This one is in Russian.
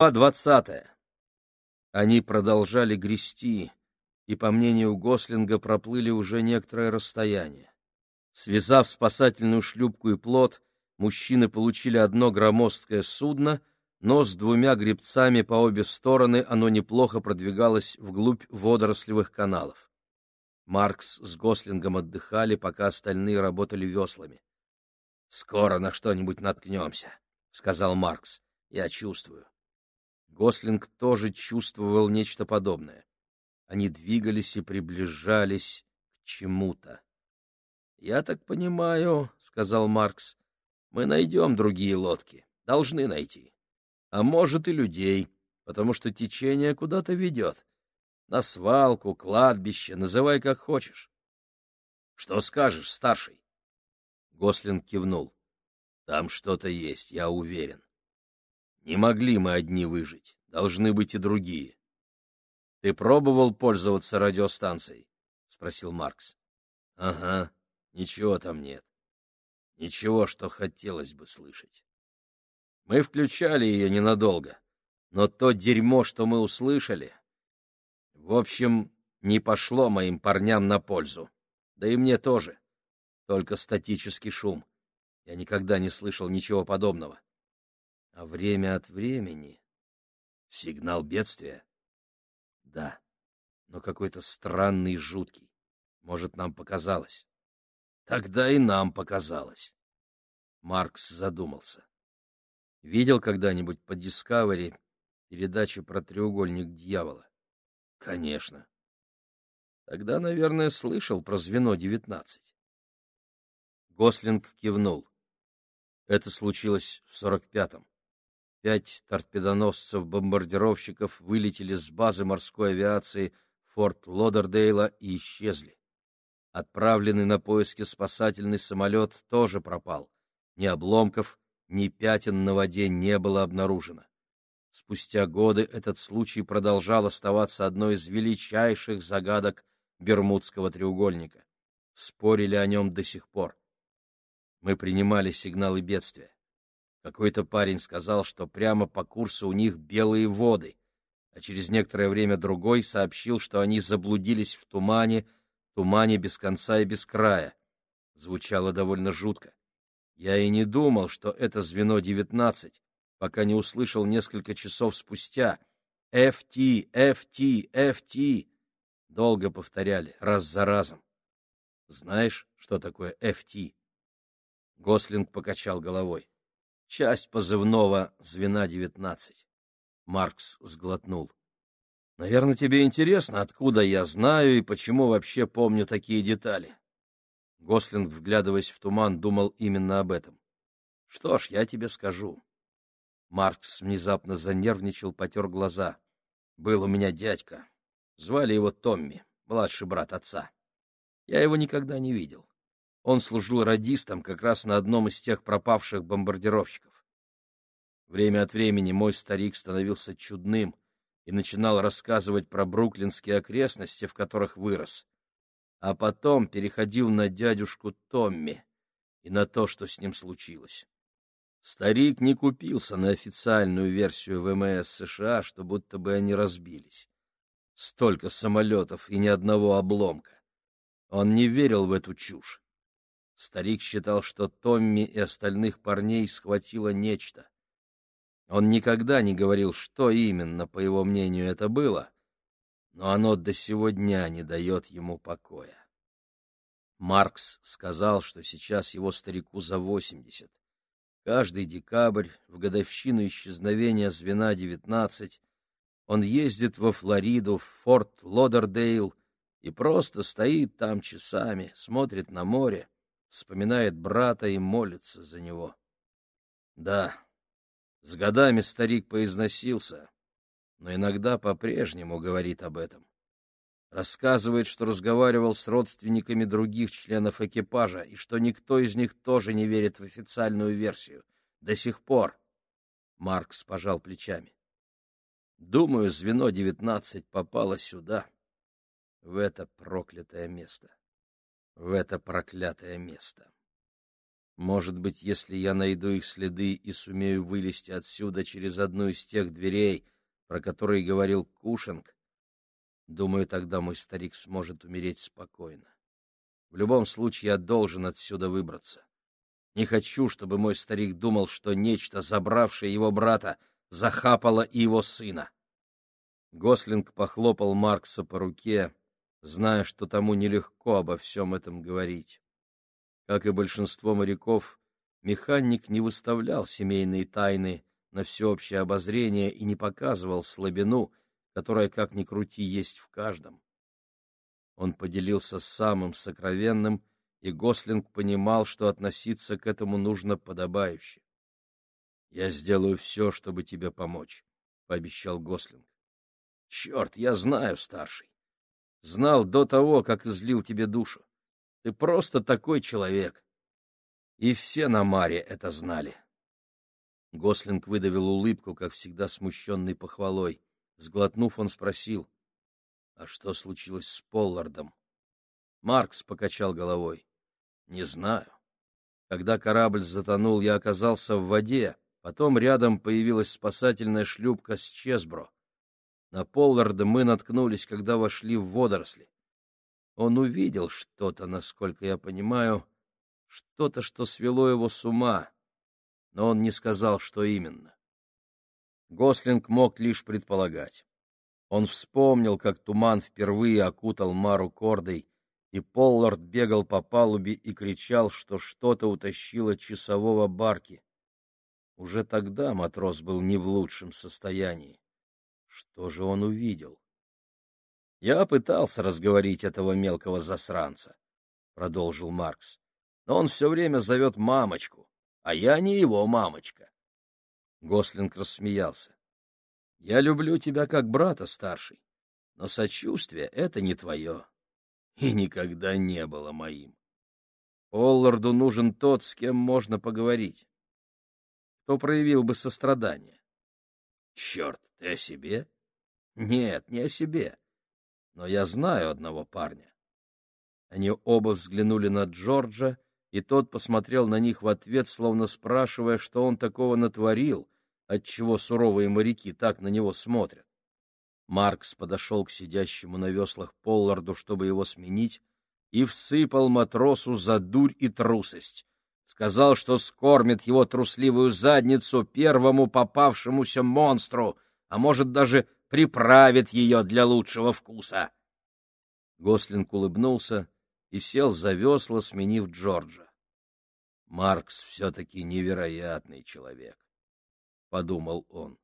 Глава двадцатая. Они продолжали грести, и, по мнению Гослинга, проплыли уже некоторое расстояние. Связав спасательную шлюпку и плот, мужчины получили одно громоздкое судно, но с двумя гребцами по обе стороны оно неплохо продвигалось вглубь водорослевых каналов. Маркс с Гослингом отдыхали, пока остальные работали веслами. — Скоро на что-нибудь наткнемся, — сказал Маркс. — Я чувствую. Гослинг тоже чувствовал нечто подобное. Они двигались и приближались к чему-то. — Я так понимаю, — сказал Маркс, — мы найдем другие лодки, должны найти. А может и людей, потому что течение куда-то ведет. На свалку, кладбище, называй как хочешь. — Что скажешь, старший? Гослинг кивнул. — Там что-то есть, я уверен. Не могли мы одни выжить, должны быть и другие. — Ты пробовал пользоваться радиостанцией? — спросил Маркс. — Ага, ничего там нет. Ничего, что хотелось бы слышать. Мы включали ее ненадолго, но то дерьмо, что мы услышали... В общем, не пошло моим парням на пользу. Да и мне тоже. Только статический шум. Я никогда не слышал ничего подобного а время от времени... Сигнал бедствия? Да, но какой-то странный и жуткий. Может, нам показалось. Тогда и нам показалось. Маркс задумался. Видел когда-нибудь по Discovery передачу про треугольник дьявола? Конечно. Тогда, наверное, слышал про звено 19. Гослинг кивнул. Это случилось в сорок пятом. Пять торпедоносцев-бомбардировщиков вылетели с базы морской авиации Форт Лодердейла и исчезли. Отправленный на поиски спасательный самолет тоже пропал. Ни обломков, ни пятен на воде не было обнаружено. Спустя годы этот случай продолжал оставаться одной из величайших загадок Бермудского треугольника. Спорили о нем до сих пор. Мы принимали сигналы бедствия. Какой-то парень сказал, что прямо по курсу у них белые воды, а через некоторое время другой сообщил, что они заблудились в тумане, тумане без конца и без края. Звучало довольно жутко. Я и не думал, что это звено 19, пока не услышал несколько часов спустя «FT, FT, FT». Долго повторяли, раз за разом. Знаешь, что такое FT? Гослинг покачал головой часть позывного звена 19. Маркс сглотнул. Наверное, тебе интересно, откуда я знаю и почему вообще помню такие детали. Гослинг, вглядываясь в туман, думал именно об этом. Что ж, я тебе скажу. Маркс внезапно занервничал, потер глаза. Был у меня дядька. Звали его Томми, младший брат отца. Я его никогда не видел. Он служил радистом как раз на одном из тех пропавших бомбардировщиков. Время от времени мой старик становился чудным и начинал рассказывать про бруклинские окрестности, в которых вырос. А потом переходил на дядюшку Томми и на то, что с ним случилось. Старик не купился на официальную версию ВМС США, что будто бы они разбились. Столько самолетов и ни одного обломка. Он не верил в эту чушь. Старик считал, что Томми и остальных парней схватило нечто. Он никогда не говорил, что именно, по его мнению, это было, но оно до сего дня не дает ему покоя. Маркс сказал, что сейчас его старику за восемьдесят. Каждый декабрь, в годовщину исчезновения звена 19, он ездит во Флориду, в Форт Лодердейл и просто стоит там часами, смотрит на море, вспоминает брата и молится за него. Да, с годами старик поизносился, но иногда по-прежнему говорит об этом. Рассказывает, что разговаривал с родственниками других членов экипажа и что никто из них тоже не верит в официальную версию. До сих пор. Маркс пожал плечами. Думаю, звено 19 попало сюда, в это проклятое место в это проклятое место. Может быть, если я найду их следы и сумею вылезти отсюда через одну из тех дверей, про которые говорил Кушинг, думаю, тогда мой старик сможет умереть спокойно. В любом случае, я должен отсюда выбраться. Не хочу, чтобы мой старик думал, что нечто, забравшее его брата, захапало и его сына. Гослинг похлопал Маркса по руке, зная, что тому нелегко обо всем этом говорить. Как и большинство моряков, механик не выставлял семейные тайны на всеобщее обозрение и не показывал слабину, которая, как ни крути, есть в каждом. Он поделился самым сокровенным, и Гослинг понимал, что относиться к этому нужно подобающе. — Я сделаю все, чтобы тебе помочь, — пообещал Гослинг. — Черт, я знаю, старший. Знал до того, как излил тебе душу. Ты просто такой человек. И все на Маре это знали. Гослинг выдавил улыбку, как всегда смущенный похвалой. Сглотнув, он спросил, «А что случилось с Поллардом?» Маркс покачал головой. «Не знаю. Когда корабль затонул, я оказался в воде, потом рядом появилась спасательная шлюпка с Чесбро. На Полларда мы наткнулись, когда вошли в водоросли. Он увидел что-то, насколько я понимаю, что-то, что свело его с ума, но он не сказал, что именно. Гослинг мог лишь предполагать. Он вспомнил, как туман впервые окутал Мару Кордой, и Поллард бегал по палубе и кричал, что что-то утащило часового барки. Уже тогда матрос был не в лучшем состоянии. Что же он увидел? Я пытался разговорить этого мелкого засранца, — продолжил Маркс, — но он все время зовет мамочку, а я не его мамочка. Гослинг рассмеялся. — Я люблю тебя как брата старший, но сочувствие — это не твое. И никогда не было моим. Олларду нужен тот, с кем можно поговорить. Кто проявил бы сострадание. — Черт, ты о себе? — Нет, не о себе но я знаю одного парня. Они оба взглянули на Джорджа, и тот посмотрел на них в ответ, словно спрашивая, что он такого натворил, отчего суровые моряки так на него смотрят. Маркс подошел к сидящему на веслах Полларду, чтобы его сменить, и всыпал матросу за дурь и трусость. Сказал, что скормит его трусливую задницу первому попавшемуся монстру, а может даже приправит ее для лучшего вкуса. Гослинг улыбнулся и сел за весла, сменив Джорджа. Маркс все-таки невероятный человек, — подумал он.